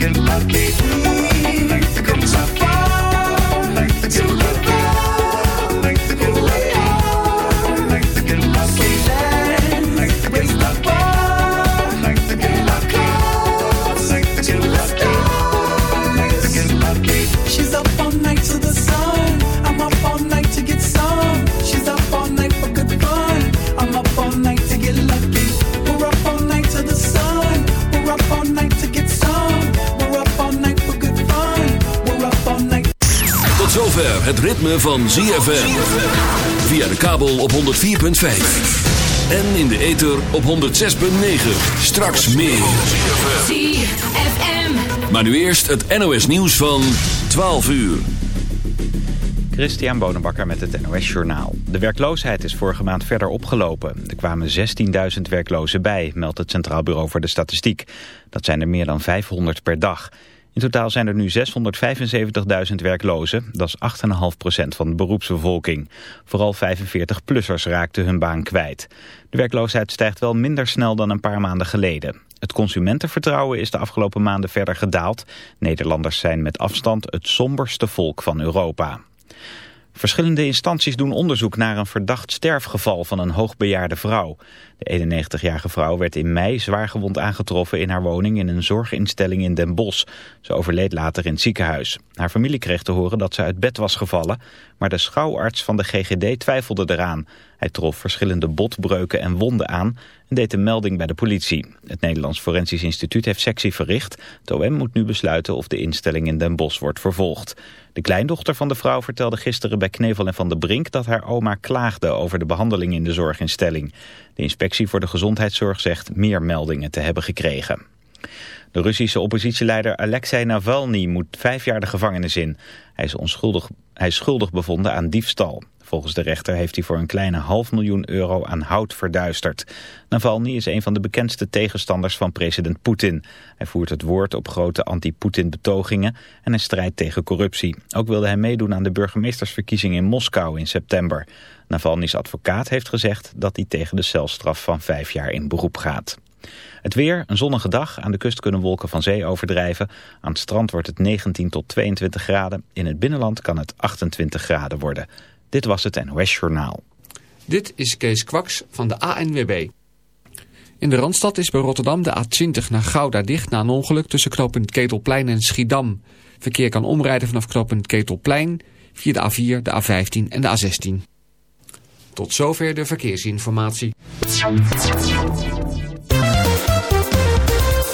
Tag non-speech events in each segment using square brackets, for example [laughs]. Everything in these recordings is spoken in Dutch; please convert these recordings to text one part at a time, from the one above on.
again, again. Van ZFM. Via de kabel op 104.5. En in de ether op 106.9. Straks meer. ZFM. Maar nu eerst het NOS nieuws van 12 uur. Christian Bonenbakker met het NOS Journaal. De werkloosheid is vorige maand verder opgelopen. Er kwamen 16.000 werklozen bij, meldt het Centraal Bureau voor de Statistiek. Dat zijn er meer dan 500 per dag. In totaal zijn er nu 675.000 werklozen. Dat is 8,5% van de beroepsbevolking. Vooral 45-plussers raakten hun baan kwijt. De werkloosheid stijgt wel minder snel dan een paar maanden geleden. Het consumentenvertrouwen is de afgelopen maanden verder gedaald. Nederlanders zijn met afstand het somberste volk van Europa. Verschillende instanties doen onderzoek naar een verdacht sterfgeval van een hoogbejaarde vrouw. De 91-jarige vrouw werd in mei zwaargewond aangetroffen in haar woning in een zorginstelling in Den Bosch. Ze overleed later in het ziekenhuis. Haar familie kreeg te horen dat ze uit bed was gevallen, maar de schouwarts van de GGD twijfelde eraan. Hij trof verschillende botbreuken en wonden aan deed een melding bij de politie. Het Nederlands Forensisch Instituut heeft sectie verricht. Het OM moet nu besluiten of de instelling in Den Bosch wordt vervolgd. De kleindochter van de vrouw vertelde gisteren bij Knevel en Van de Brink dat haar oma klaagde over de behandeling in de zorginstelling. De inspectie voor de gezondheidszorg zegt meer meldingen te hebben gekregen. De Russische oppositieleider Alexei Navalny moet vijf jaar de gevangenis in. Hij is, onschuldig, hij is schuldig bevonden aan diefstal. Volgens de rechter heeft hij voor een kleine half miljoen euro aan hout verduisterd. Navalny is een van de bekendste tegenstanders van president Poetin. Hij voert het woord op grote anti-Poetin betogingen en hij strijdt tegen corruptie. Ook wilde hij meedoen aan de burgemeestersverkiezing in Moskou in september. Navalny's advocaat heeft gezegd dat hij tegen de celstraf van vijf jaar in beroep gaat. Het weer, een zonnige dag. Aan de kust kunnen wolken van zee overdrijven. Aan het strand wordt het 19 tot 22 graden. In het binnenland kan het 28 graden worden. Dit was het NOS Journaal. Dit is Kees Kwaks van de ANWB. In de Randstad is bij Rotterdam de A20 naar Gouda dicht na een ongeluk tussen knooppunt Ketelplein en Schiedam. Verkeer kan omrijden vanaf knooppunt Ketelplein via de A4, de A15 en de A16. Tot zover de verkeersinformatie.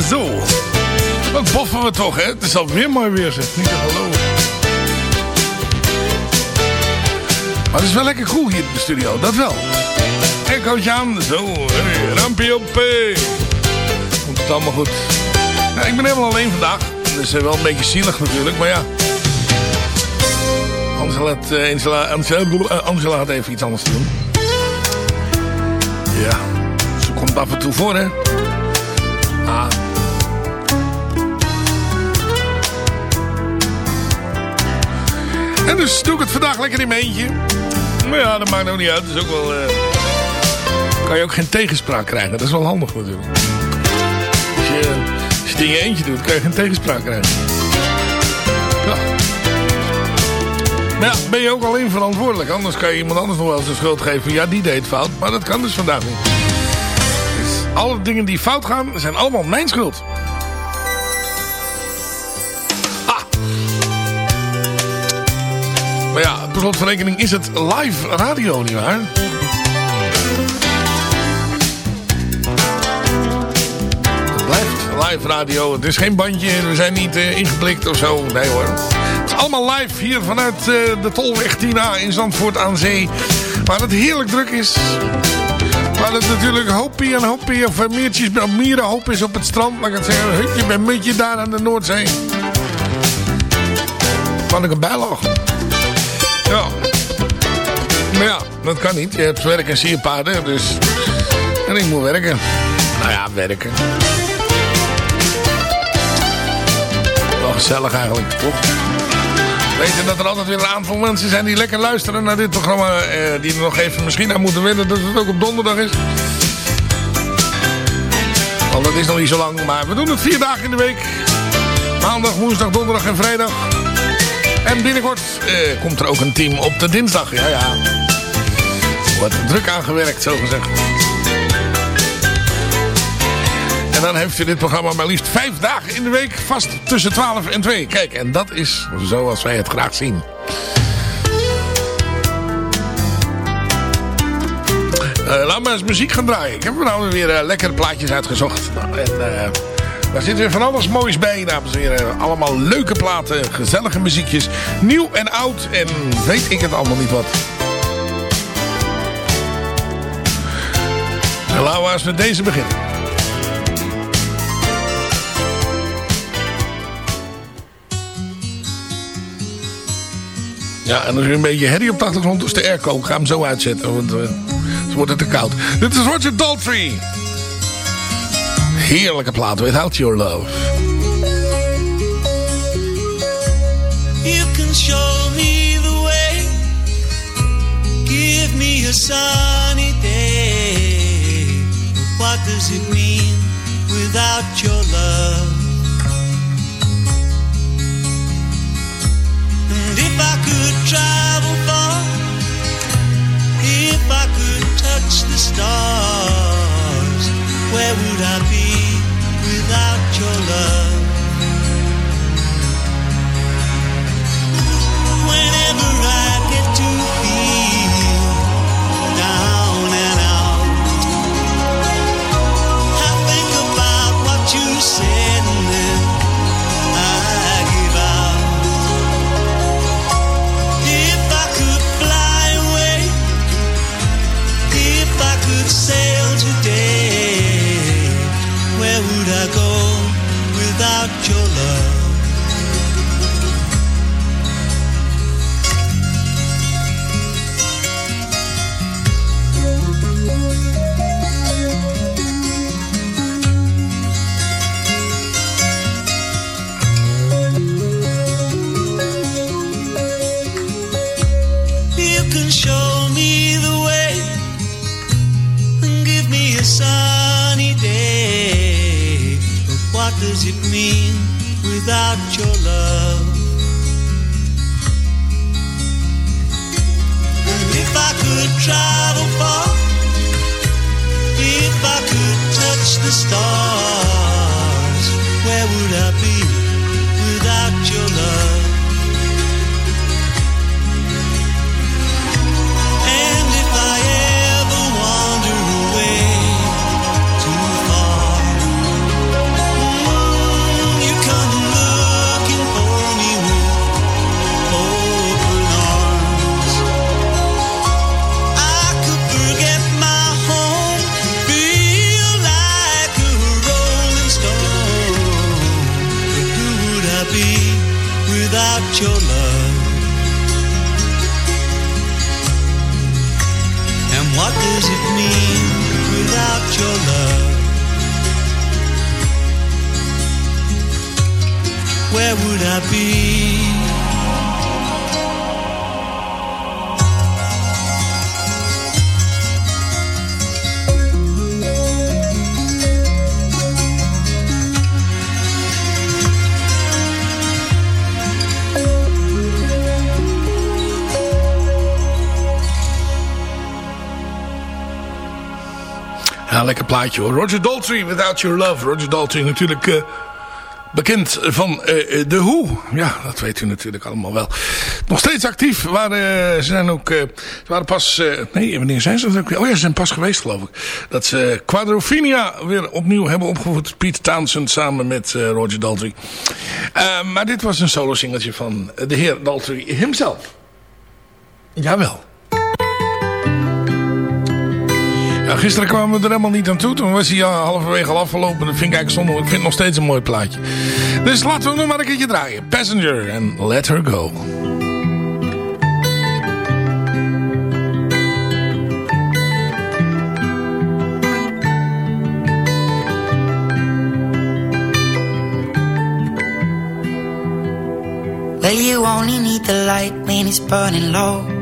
Zo. Wat boffen we toch, hè? Het is alweer mooi weer, zeg. Niet te geloven. Maar het is wel lekker cool hier in de studio, dat wel. Echootje aan, zo. Rampje op. Hey. Komt het allemaal goed. Nou, ik ben helemaal alleen vandaag. Dat is eh, wel een beetje zielig natuurlijk, maar ja. Angela, eh, Angela, Angela, Angela had even iets anders te doen. Ja, zo komt het af en toe voor, hè. Dus doe ik het vandaag lekker in mijn eentje. Maar ja, dat maakt ook niet uit. Dat is ook wel... eh, kan je ook geen tegenspraak krijgen. Dat is wel handig natuurlijk. Als je, als je eentje doet, kan je geen tegenspraak krijgen. Ja. Maar ja, ben je ook alleen verantwoordelijk. Anders kan je iemand anders nog wel eens de schuld geven. Ja, die deed fout. Maar dat kan dus vandaag niet. Dus alle dingen die fout gaan, zijn allemaal mijn schuld. Maar ja, per slot van rekening is het live radio, nietwaar? Het blijft live radio. Het is geen bandje, we zijn niet eh, ingeblikt of zo. Nee hoor. Het is allemaal live hier vanuit eh, de Tolweg Tina in Zandvoort aan Zee. Waar het heerlijk druk is. Waar het natuurlijk hoopie en hoopie of meertjes, of mierenhoop is op het strand. Laat ik het zeggen, hutje bij mutje daar aan de Noordzee. Kan ik erbij lachen. Ja. Maar ja, dat kan niet. Je hebt werk en sierpaarden, dus... En ik moet werken. Nou ja, werken. Wel gezellig eigenlijk, toch? Weten dat er altijd weer een aantal mensen zijn die lekker luisteren naar dit programma. Eh, die er nog even misschien aan moeten wennen dat het ook op donderdag is. Want dat is nog niet zo lang. Maar we doen het vier dagen in de week. Maandag, woensdag, donderdag en vrijdag. En binnenkort eh, komt er ook een team op de dinsdag. Ja, ja. Wordt druk aangewerkt, zo gezegd. En dan heeft u dit programma maar liefst vijf dagen in de week vast tussen 12 en 2. Kijk, en dat is zoals wij het graag zien. Uh, laat maar eens muziek gaan draaien. Ik heb er nou weer uh, lekkere plaatjes uitgezocht. Nou, en, daar zit weer van alles moois bij, dames en heren. Allemaal leuke platen, gezellige muziekjes. Nieuw en oud en weet ik het allemaal niet wat. En laten we eens met deze beginnen. Ja, en er een beetje herrie op de achtergrond is de airco. Ik ga hem zo uitzetten, want uh, dan wordt het te koud. Dit is Roger Daltrey. Heerlijke plaat, Without Your Love. You can show me the way. Give me a sunny day. What does it mean without your love? Lekker plaatje hoor. Roger Daltrey, Without Your Love. Roger Daltrey natuurlijk eh, bekend van eh, eh, The Who. Ja, dat weet u natuurlijk allemaal wel. Nog steeds actief. Waren, ze zijn ook, ze waren pas... nee, wanneer zijn ze? ook? Oh ja, ze zijn pas geweest geloof ik. Dat ze Quadrophenia weer opnieuw hebben opgevoerd. Pete Townsend samen met Roger Daltrey. Maar dit was een solo singeltje van de heer Daltrey himself. Jawel. Ja, gisteren kwamen we er helemaal niet aan toe. Toen was hij al halverwege al afgelopen. Dat vind ik eigenlijk zonde. Ik vind het nog steeds een mooi plaatje. Dus laten we hem nog maar een keertje draaien. Passenger en Let Her Go. Well, you only need the light when it's burning low.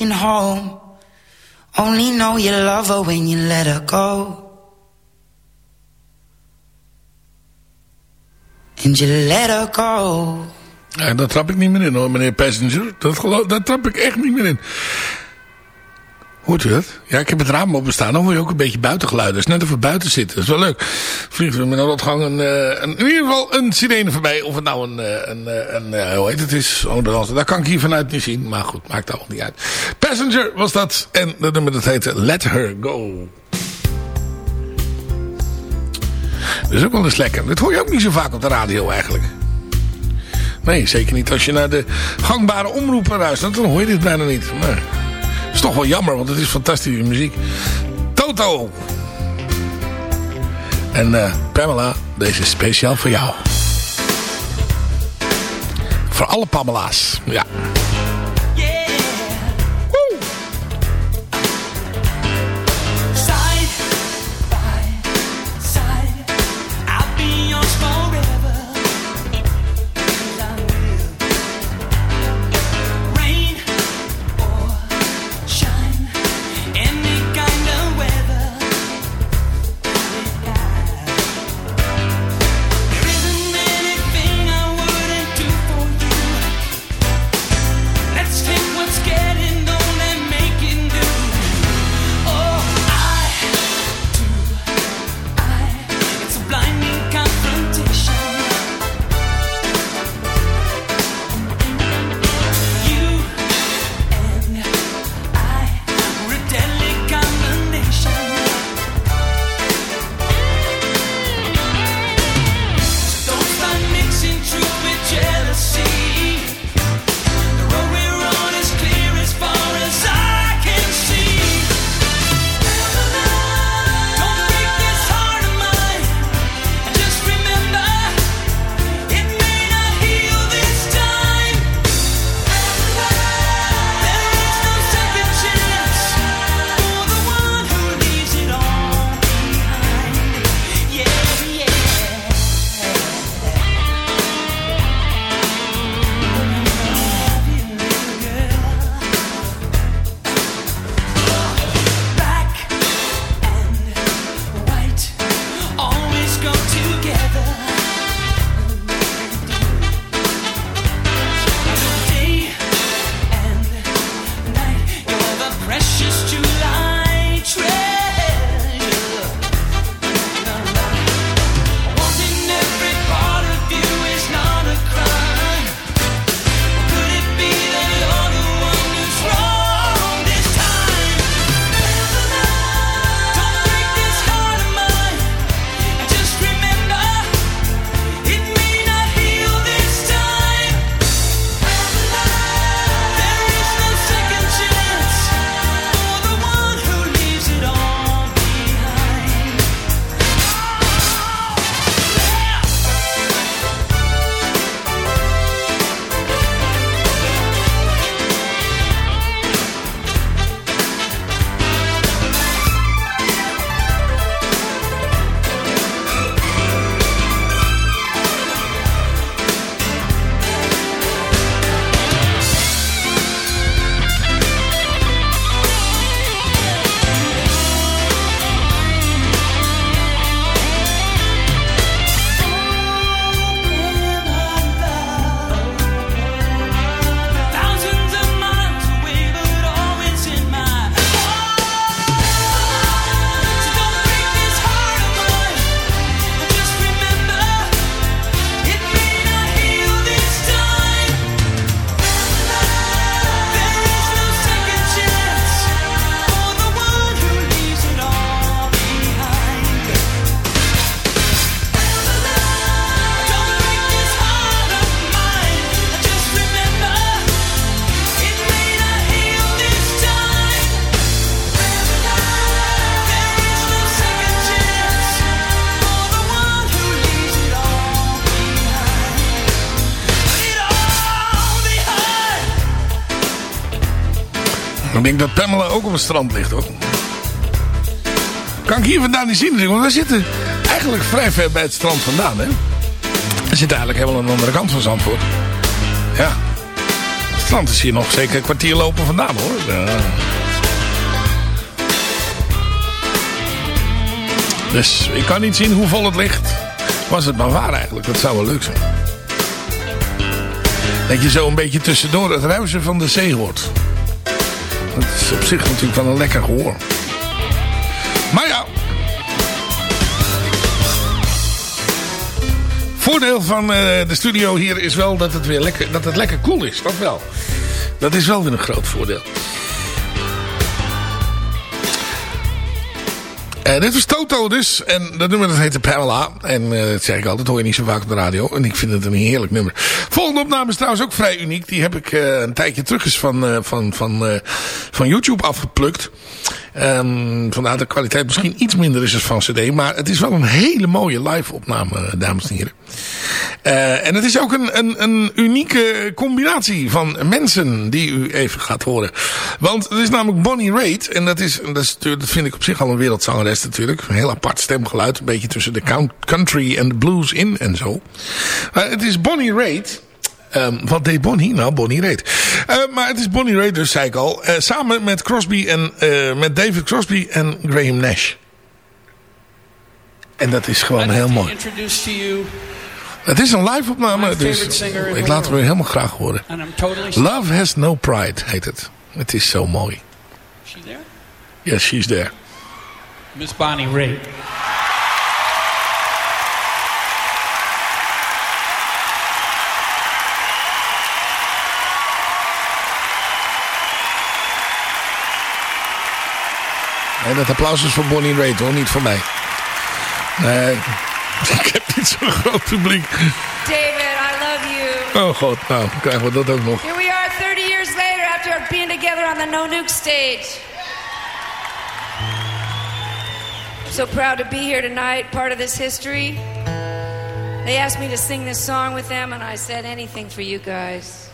Missing home. Only know you love her when you let her go. And you let her go. Ja, dat trap ik niet meer in hoor, meneer Passenger. Dat, geloof, dat trap ik echt niet meer in. Hoort u dat? Ja, ik heb het raam openstaan. Dan hoor je ook een beetje buitengeluiden. Dus net even buiten zitten. Dat is wel leuk. Vliegt er met een rotgang een, een, in ieder geval een sirene voorbij. Of het nou een, een, een, een hoe heet het is. Oh, dat, dat kan ik hier vanuit niet zien. Maar goed, maakt allemaal niet uit. Passenger was dat. En dat nummer dat heette Let Her Go. Dat is ook wel eens lekker. Dat hoor je ook niet zo vaak op de radio eigenlijk. Nee, zeker niet als je naar de gangbare omroepen luistert. Dan hoor je dit bijna niet. Maar is toch wel jammer, want het is fantastische muziek. Toto. En uh, Pamela, deze is speciaal voor jou. Voor alle Pamela's, ja. Denk dat Pamela ook op het strand ligt hoor. Kan ik hier vandaan niet zien, want wij zitten eigenlijk vrij ver bij het strand vandaan. Hè? We zitten eigenlijk helemaal aan de andere kant van Zandvoort. Ja. Het strand is hier nog zeker een kwartier lopen vandaan hoor. Ja. Dus ik kan niet zien hoe vol het ligt. Was het maar waar eigenlijk, dat zou wel leuk zijn. Dat je zo een beetje tussendoor het ruisen van de zee hoort. Dat is op zich natuurlijk wel een lekker gehoor. Maar ja. Voordeel van uh, de studio hier is wel dat het weer lekker, dat het lekker koel cool is. Dat wel. Dat is wel weer een groot voordeel. Uh, dit was Toto dus. En dat nummer dat heette Pamela. En uh, dat zeg ik altijd, hoor je niet zo vaak op de radio. En ik vind het een heerlijk nummer. Volgende opname is trouwens ook vrij uniek. Die heb ik uh, een tijdje terug eens van, van, van, van YouTube afgeplukt. Um, vandaar de kwaliteit misschien iets minder is als van cd. Maar het is wel een hele mooie live opname, dames en heren. En het is ook een, een, een unieke combinatie van mensen die u even gaat horen. Want het is namelijk Bonnie Raitt. En dat, is, dat, is, dat vind ik op zich al een wereldzangeres natuurlijk. Een heel apart stemgeluid. Een beetje tussen de country en de blues in en zo. Maar het is Bonnie Raitt. Um, wat deed Bonnie? Nou, Bonnie Raitt. Uh, maar het is Bonnie Raitt dus, zei ik al. Uh, samen met Crosby en uh, met David Crosby en Graham Nash. En dat is gewoon heel mooi. Het is een live opname, dus ik laat het weer helemaal graag horen. Love Has No Pride heet het. Het is zo mooi. She there? Yes, she's there. Miss Bonnie Raitt. Nee, dat applaus is voor Bonnie Raitt hoor, niet voor mij. Nee, [laughs] ik heb niet zo'n groot publiek. David, I love you. Oh god, nou, dan krijgen we dat ook nog. Here we are 30 years later after being together on the No Nuke stage. So proud to be here tonight, part of this history. They asked me to sing this song with them and I said anything for you guys.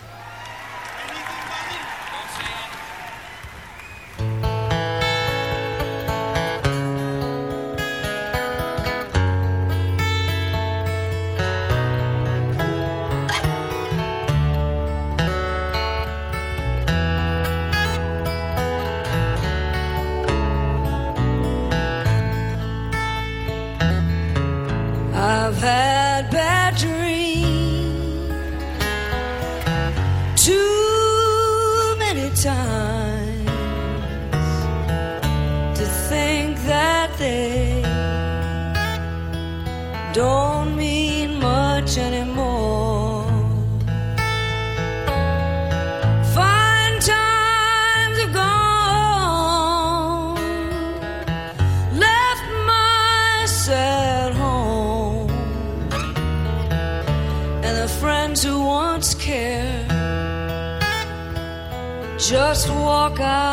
Don't mean much anymore. Fine times have gone, left my sad home, and the friends who once cared just walk out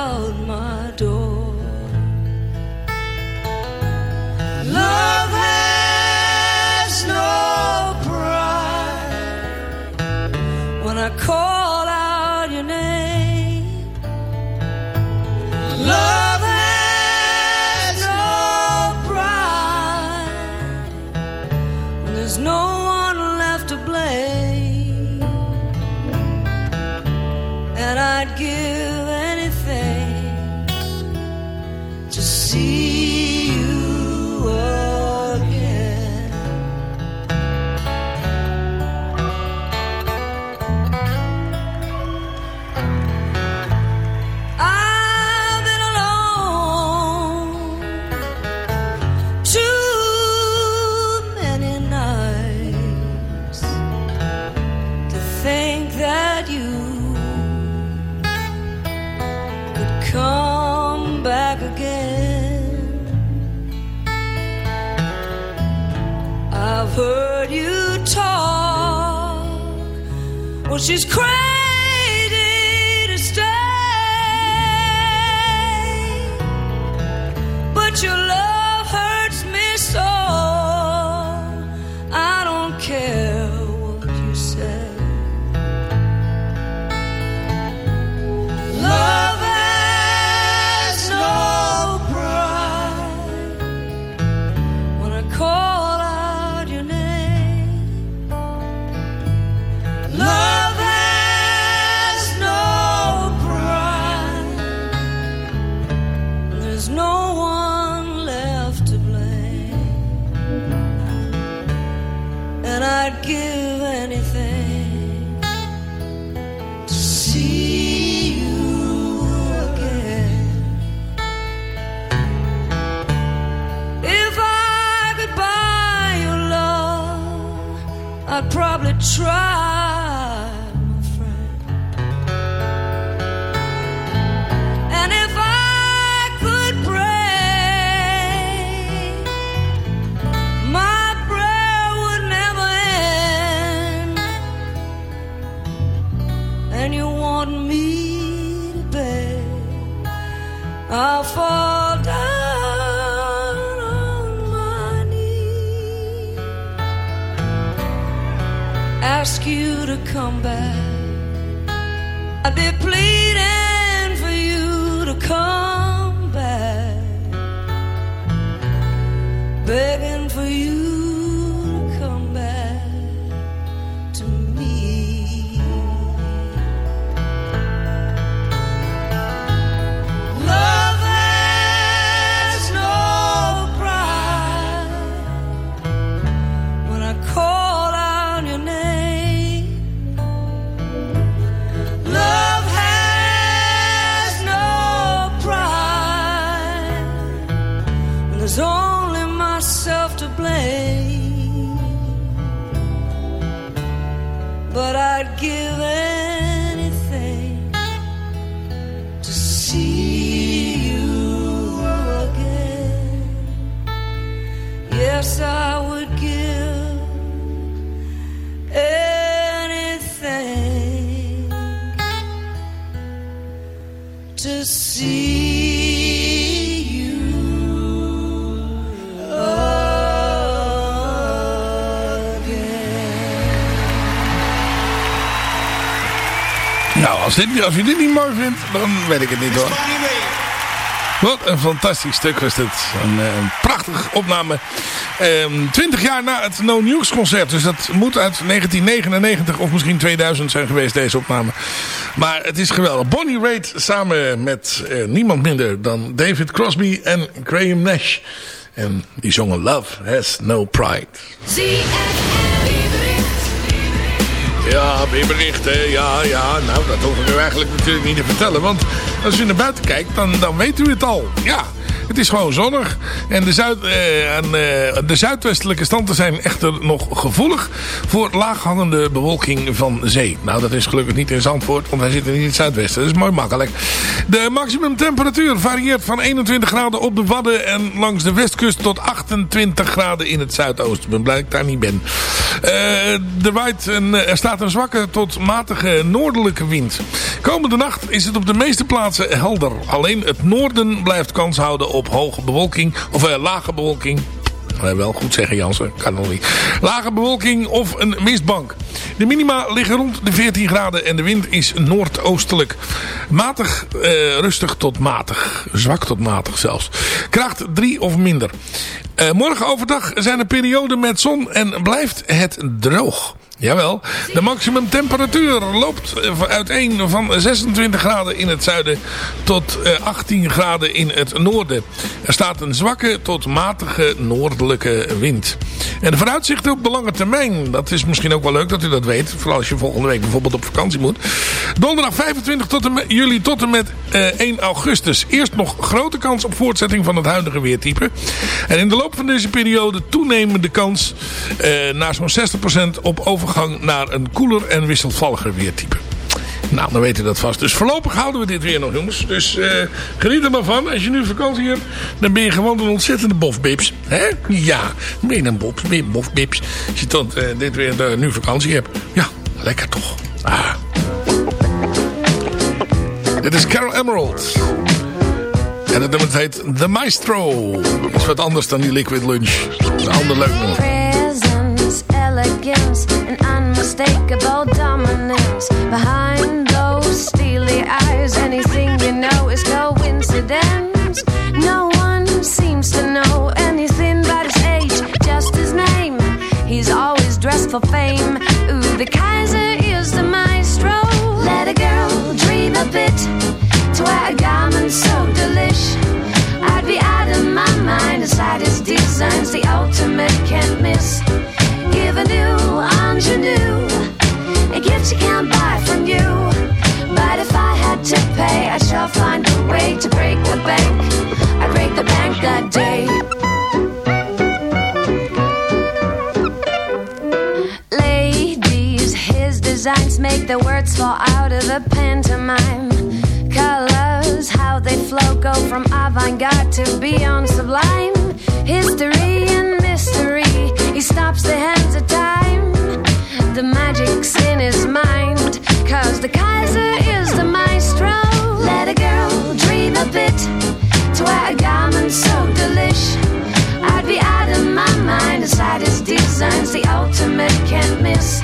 give anything to see you again. Yes, I would give anything to see als, dit, als je dit niet mooi vindt, dan weet ik het niet hoor. Wat een fantastisch stuk was dit. Een, eh, een prachtige opname. Ehm, 20 jaar na het No News concert. Dus dat moet uit 1999 of misschien 2000 zijn geweest, deze opname. Maar het is geweldig. Bonnie Raitt samen met eh, niemand minder dan David Crosby en Graham Nash. En die zongen Love Has No Pride. Ja, weerbericht, hè. Ja, ja. Nou, dat hoef ik u eigenlijk natuurlijk niet te vertellen. Want als u naar buiten kijkt, dan, dan weet u het al. Ja, het is gewoon zonnig. En de, zuid, eh, en, eh, de zuidwestelijke standen zijn echter nog gevoelig voor laaghangende bewolking van zee. Nou, dat is gelukkig niet in Zandvoort, want wij zitten niet in het zuidwesten. Dat is mooi makkelijk. De maximumtemperatuur varieert van 21 graden op de Wadden en langs de westkust tot 28 graden in het zuidoosten. Ik ben blij dat ik daar niet ben. Eh, er, waait een, er staat een zwakke tot matige noordelijke wind. Komende nacht is het op de meeste plaatsen helder. Alleen het noorden blijft kans houden op hoge bewolking. Of eh, lage bewolking. Eh, wel goed zeggen Jansen, kan nog niet. Lage bewolking of een mistbank. De minima liggen rond de 14 graden en de wind is noordoostelijk. Matig, eh, rustig tot matig. Zwak tot matig zelfs. Kracht 3 of minder. Eh, morgen overdag zijn er perioden met zon en blijft het droog. Jawel, de maximum temperatuur loopt uiteen van 26 graden in het zuiden tot eh, 18 graden in het noorden. Er staat een zwakke tot matige noordelijke wind. En de vooruitzichten op de lange termijn, dat is misschien ook wel leuk dat u dat weet. Vooral als je volgende week bijvoorbeeld op vakantie moet. Donderdag 25 tot en juli tot en met eh, 1 augustus. Eerst nog grote kans op voortzetting van het huidige weertype. En in de loop van deze periode toenemende kans eh, naar zo'n 60% op overgang naar een koeler en wisselvalliger weertype. Nou, dan weet u dat vast. Dus voorlopig houden we dit weer nog, jongens. Dus eh, geniet er maar van. Als je nu vakantie hebt, dan ben je gewoon een ontzettende bofbips. Hè? Ja, ben een bof, bofbips. Als je tot, eh, dit weer eh, nu vakantie hebt. Ja, lekker toch. Ah. Dit is Carol Emerald. En het nummer heet The Maestro. Is wat anders dan die Liquid Lunch. Een ander leuk nummer. Unmistakable dominance. Behind those steely eyes, anything you know is coincidence. No one seems to know anything about his age, just his name. He's always dressed for fame. Ooh, the Kaiser is the maestro. Let a girl dream a bit to wear a garment so delish. I'd be out of my mind aside his designs, the ultimate can't miss. Ingenue, a gift you can't buy from you. But if I had to pay, I shall find a way to break the bank. I break the bank that day. Lay The words fall out of the pantomime. Colors, how they flow, go from avant garde to beyond sublime. History and mystery, he stops the hands of time. The magic's in his mind, cause the Kaiser is the maestro. Let a girl dream a bit to wear a garment so delish. I'd be out of my mind aside his designs, the ultimate can't miss.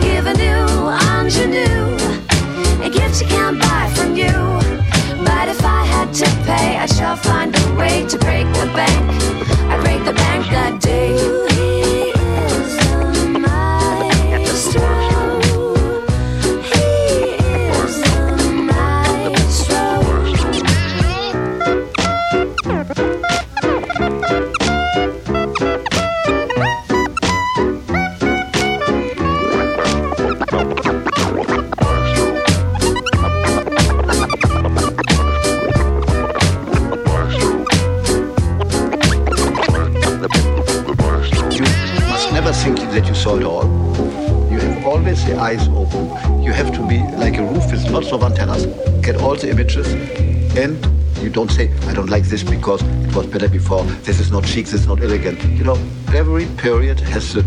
Give a new ingenue, a gift you can't buy from you. But if I had to pay, I shall find a way to break the bank. The bank that day. You have to be like a roof with lots of antennas, get all the images, and you don't say, I don't like this because it was better before, this is not chic, this is not elegant. You know, every period has the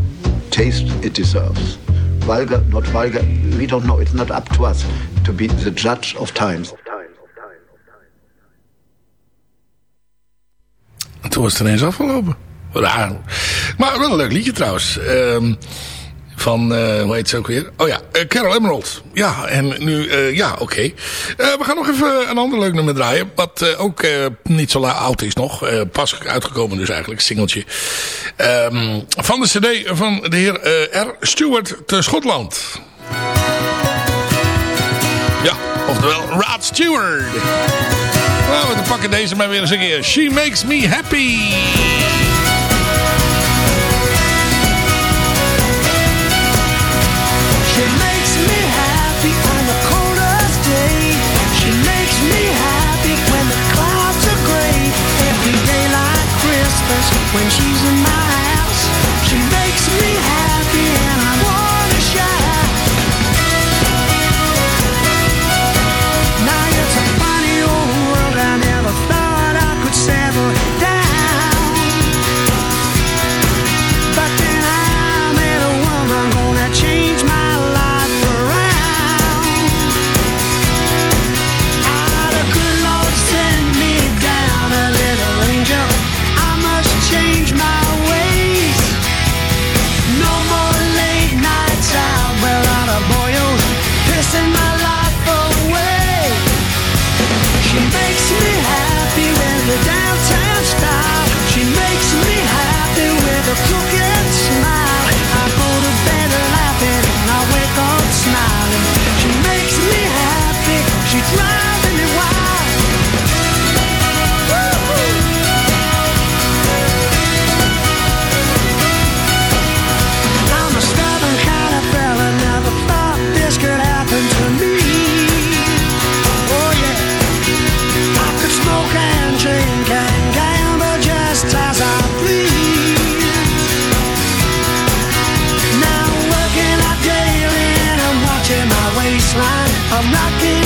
taste it deserves. Vulgar, not vulgar, we don't know. It's not up to us to be the judge of times. En toen was het ineens afgelopen. Raar. Maar wel een leuk liedje trouwens. Ehm, van, eh, hoe heet ze ook weer? Oh ja, eh, Carol Emerald. Ja, en nu, eh, ja, oké. We gaan nog even een ander leuk nummer draaien. Wat ook niet zo oud is nog. Pas uitgekomen dus eigenlijk, singeltje. Ehm, van de cd van de heer R. Stewart te Schotland. Ja, oftewel Rod Stewart. Nou, we pakken deze maar weer eens een keer. She Makes Me Happy. When she's in my waistline. I'm rocking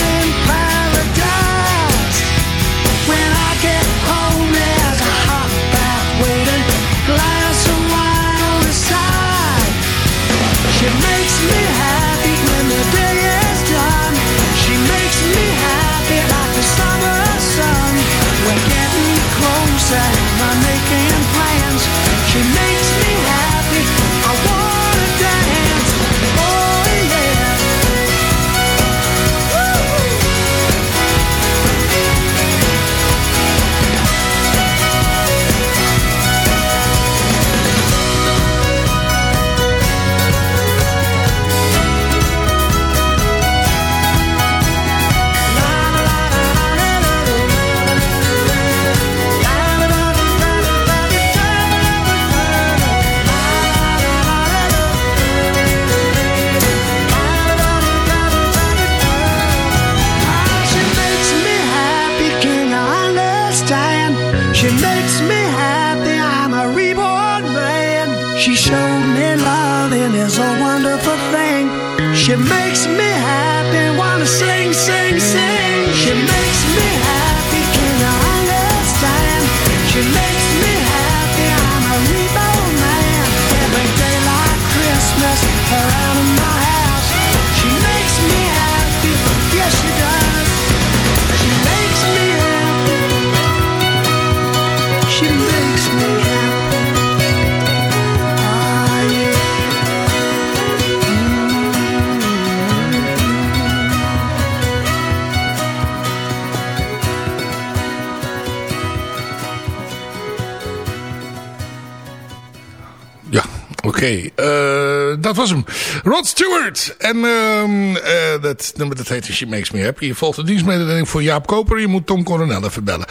Oké. Eh, dat was hem. Rod Stewart. En ehm, eh, dat nummer dat heet She Makes Me Happy. Je volgt de dienstmededeling voor Jaap Koper. Je moet Tom Coronel even bellen.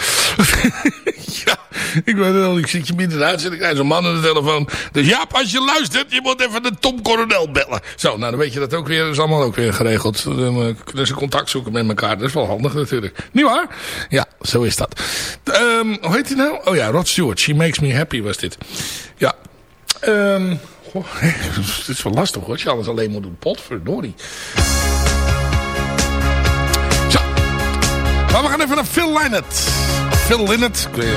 [laughs] ja, ik weet wel. Ik zit je midden uit. Ik krijg zo'n man aan de telefoon. Dus Jaap, als je luistert, je moet even de Tom Coronel bellen. Zo, nou dan weet je dat ook weer. Dat is allemaal ook weer geregeld. Dan eh, kunnen ze contact zoeken met elkaar. Dat is wel handig natuurlijk. Niet waar? Ja, zo is dat. Ehm, hoe heet hij nou? Oh ja, Rod Stewart. She Makes Me Happy was dit. Ja, Ehm goh, [laughs] het is wel lastig hoor, als je alles alleen moet doen. Potverdorie. Zo. Maar we gaan even naar Phil Lynott. Phil Lynott. ik weet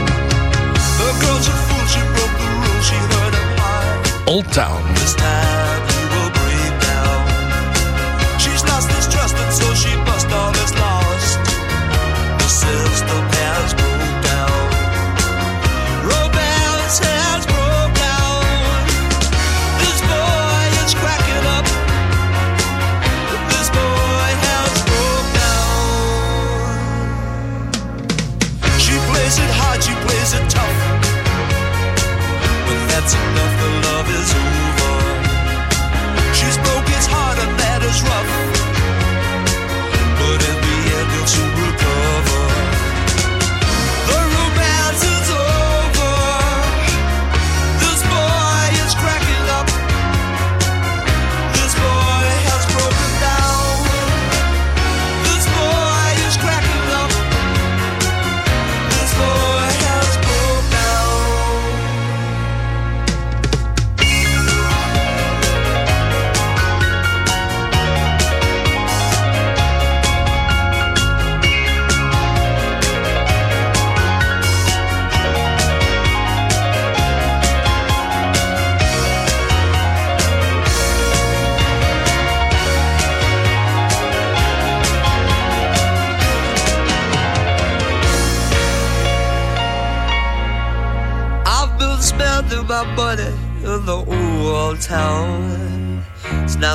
But that's enough, the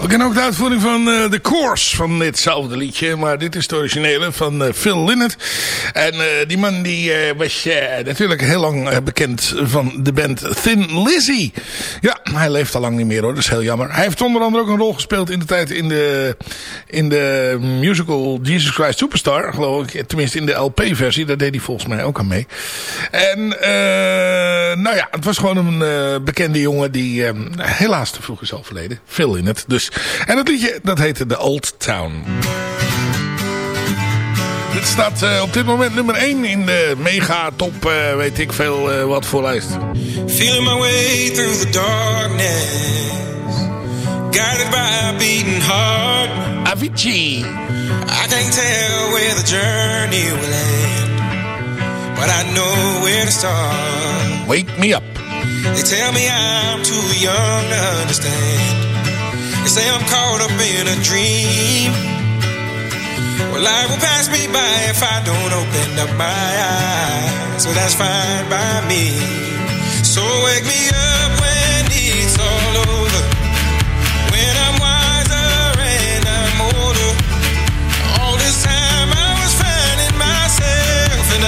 Ja, we kennen ook de uitvoering van uh, The Course van ditzelfde liedje. Maar dit is de originele van uh, Phil Lynott. En uh, die man die was natuurlijk heel lang bekend van de band Thin Lizzy. Ja, hij leeft al lang niet meer hoor, dat is heel jammer. Hij heeft onder andere ook een rol gespeeld in de tijd in de, in de musical Jesus Christ Superstar. Geloof ik, tenminste in de LP-versie. Daar deed hij volgens mij ook aan mee. En nou ja, het was gewoon een bekende jongen die helaas te vroeg is overleden. Phil Lynott. Dus En het liedje, dat heette The Old Town. Dit staat uh, op dit moment nummer 1 in de mega top, uh, weet ik veel uh, wat voor lijst. Feeling my way through the darkness. Guided by a beating heart. Avicii. I can't tell where the journey will end. But I know where to start. Wake me up. They tell me I'm too young to understand. They say I'm caught up in a dream. Well, life will pass me by if I don't open up my eyes. So that's fine by me. So wake me up when it's all over. When I'm wiser and I'm older. All this time I was finding myself and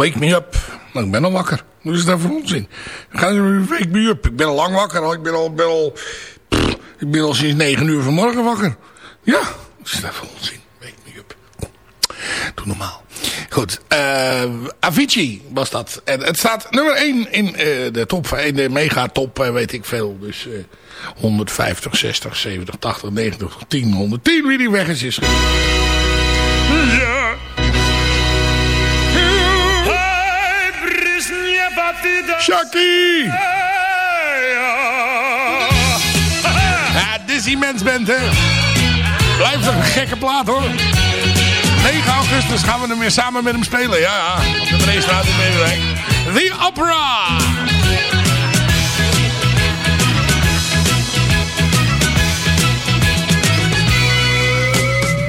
Wake me up. Nou, ik ben al wakker. Hoe is dat voor onzin? Je wake me up. Ik ben al lang wakker. Ik ben al, ik ben al sinds 9 uur vanmorgen wakker. Ja, wat is dat voor onzin? Wake me up. Doe normaal. Goed, eh Avicii was dat. En het staat nummer 1 in eh, de top, in de megatop, eh, weet ik veel. Dus eh 150, 60, 70, 80, 90, 10, 110, wie die weg is, is Ja. Shaki! Ja, Dizzy Mens bent, hè? Blijft toch een gekke plaat, hoor. 9 augustus gaan we hem weer samen met hem spelen. Ja, ja. Op de Breestraat in Beverwijk. The Opera!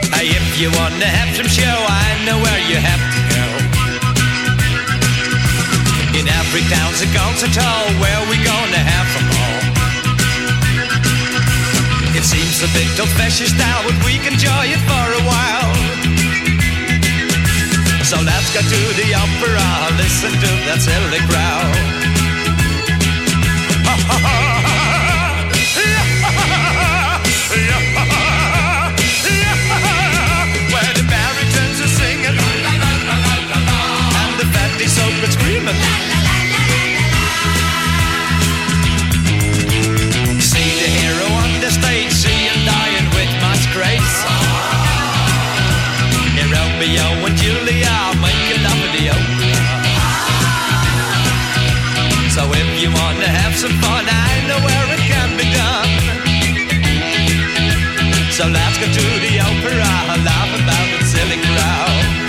Hey, if you want to have some show, I know where you have to go. Every town's a concert hall where we gonna have them all. It seems a bit old-fashioned style, but we can enjoy it for a while. So let's go to the opera, listen to that silly crowd. Romeo and Julia opera. So if you wanna have some fun, I know where it can be done. So let's go to the opera, laugh about the silly crowd.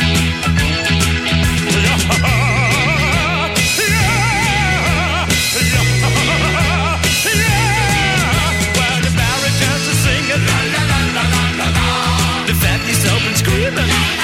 Where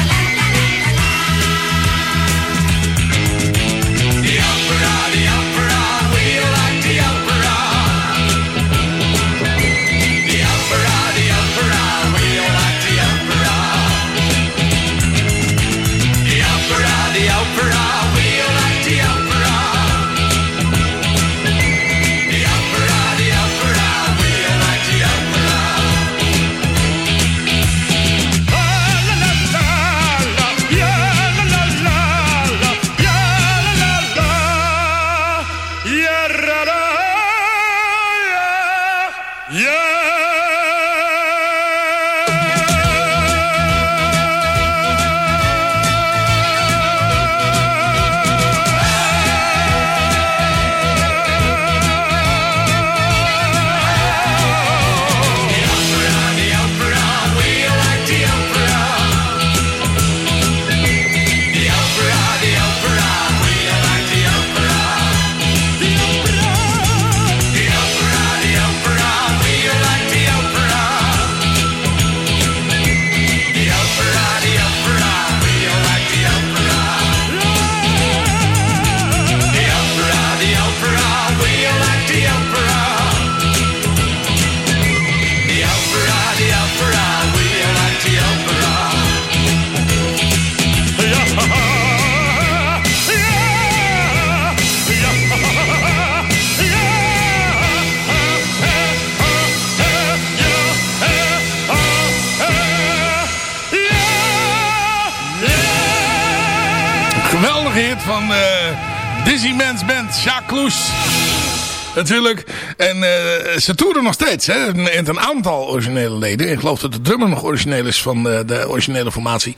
Natuurlijk. En eh, ze toeren nog steeds. Hè? Met een aantal originele leden. Ik geloof dat de drummer nog origineel is van de, de originele formatie.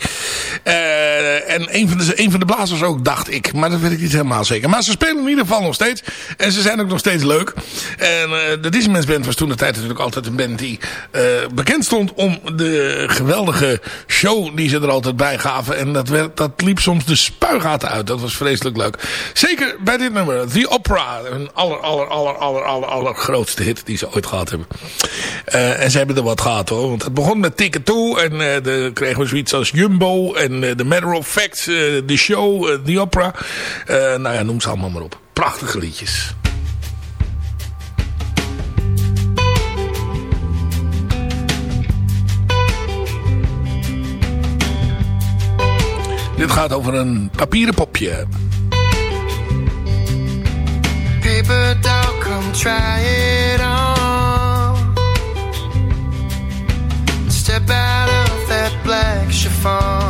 En een van, de, een van de blazers ook, dacht ik. Maar dat weet ik niet helemaal zeker. Maar ze spelen in ieder geval nog steeds. En ze zijn ook nog steeds leuk. En eh, de Disneyman's Band was toen de tijd natuurlijk altijd een band die eh, bekend stond om de geweldige show die ze er altijd bij gaven. En dat, dat liep soms de spuigaten uit. Dat was vreselijk leuk. Zeker bij dit nummer. The Opera. Een aller, aller, aller, aller, aller, aller grootste hit die ze ooit gehad hebben. Eh, en ze hebben er wat gehad hoor. Want het begon met Ticket Toe. En dan kregen we zoiets als Jumbo. En The Matter of Fact. eh, The Show. eh, The Opera. Eh, nou ja, noem ze allemaal maar op. Prachtige liedjes. Dit gaat over een papieren popje. Paper doll, come try it on. Step out of that black chiffon.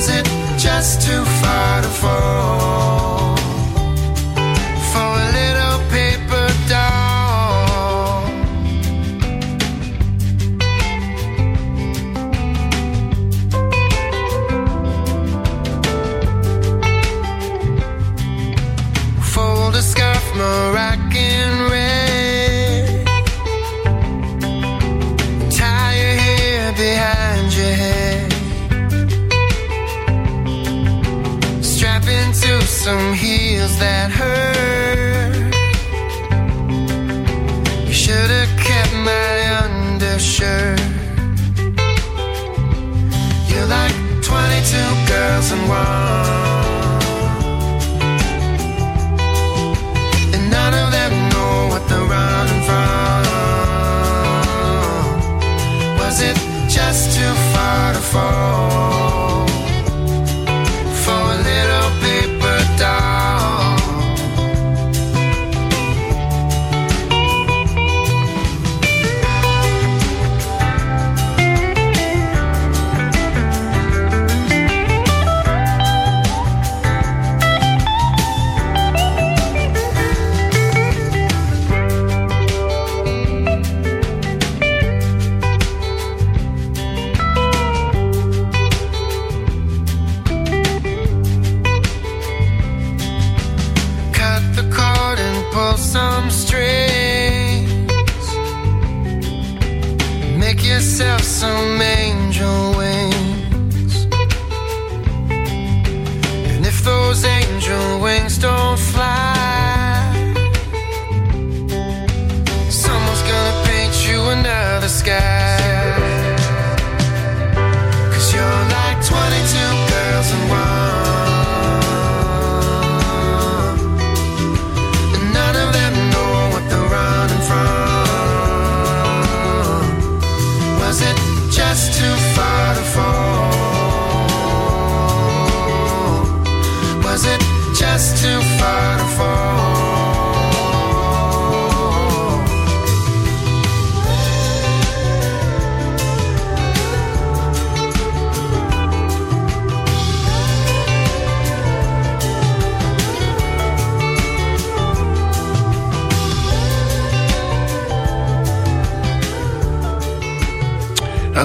Was it just too far to fall?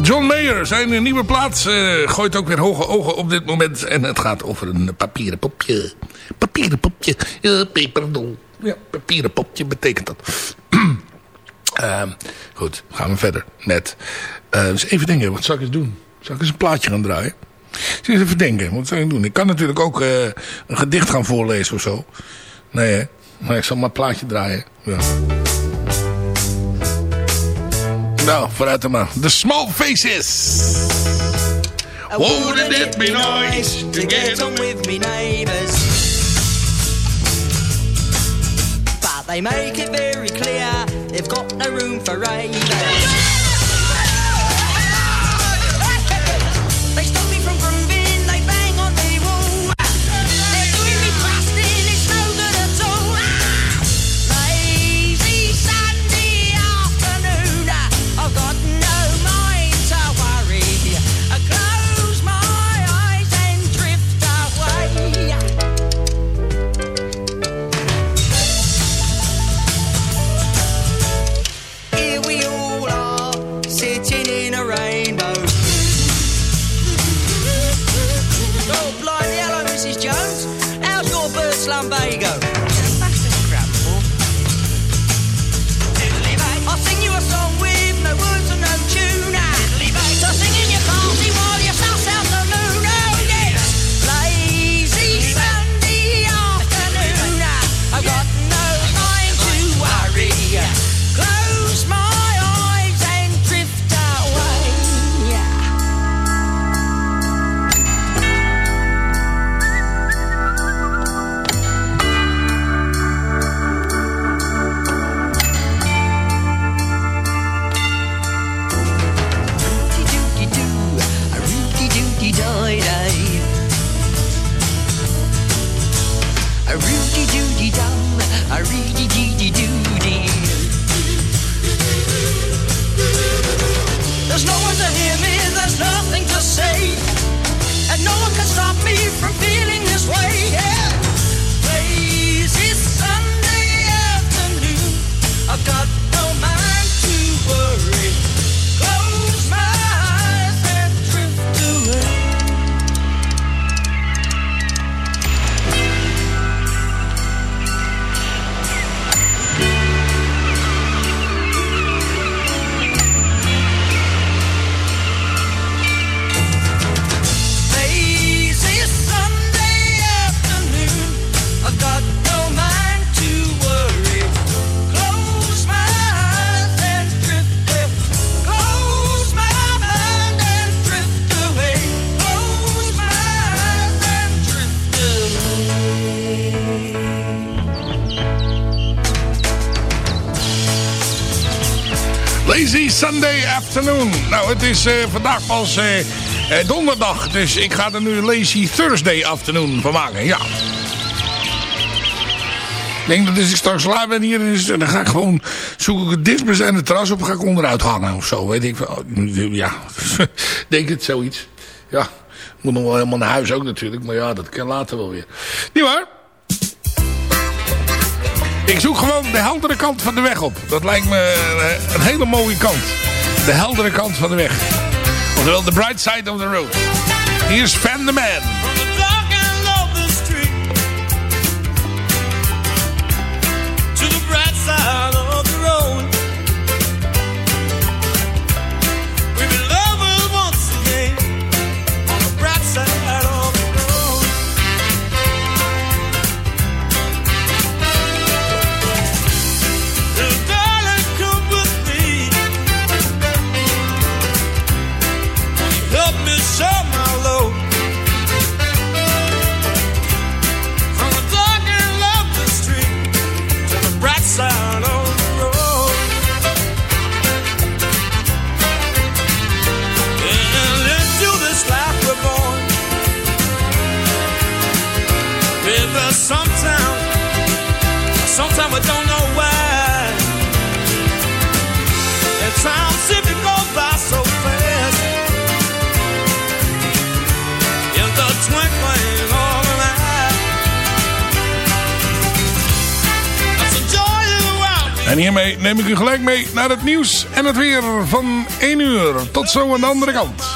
John Mayer, zijn nieuwe plaats, eh, gooit ook weer hoge ogen op dit moment. En het gaat over een papieren popje. Papieren popje. Peperdol. Ja, papieren popje betekent dat. [clears throat] Ehm, goed, gaan we verder met... dus even denken, wat zal ik eens doen? Zal ik eens een plaatje gaan draaien? Ik eens even denken, wat zal ik doen? Ik kan natuurlijk ook een gedicht gaan voorlezen of zo. Nee? Maar ik zal maar een plaatje draaien. Ja. Nou, vooruit dan maar. The Small Faces. Wouldn't it be nice to get on with me neighbours? But they make it very clear they've got no room for ravers. Lumbago. Lazy Sunday Afternoon. Nou, het is eh, vandaag pas eh, eh, donderdag. Dus ik ga er nu Lazy Thursday Afternoon van maken. Ja. Ik denk dat als ik straks klaar ben hier, is, dan ga ik gewoon zoek ik het dichtstbijzijnde terras op. ga ik onderuit hangen of zo. Weet ik wel. [laughs] Ja, [laughs] denk het zoiets. Ja, moet nog wel helemaal naar huis ook natuurlijk. Maar ja, dat kan later wel weer. Niet waar? Zoek gewoon de heldere kant van de weg op. Dat lijkt me eh, een hele mooie kant. De heldere kant van de weg. Oftewel, the bright side of the road. Is Fan the Man. En hiermee neem ik u gelijk mee naar het nieuws en het weer van 1 uur. Tot zo aan de andere kant.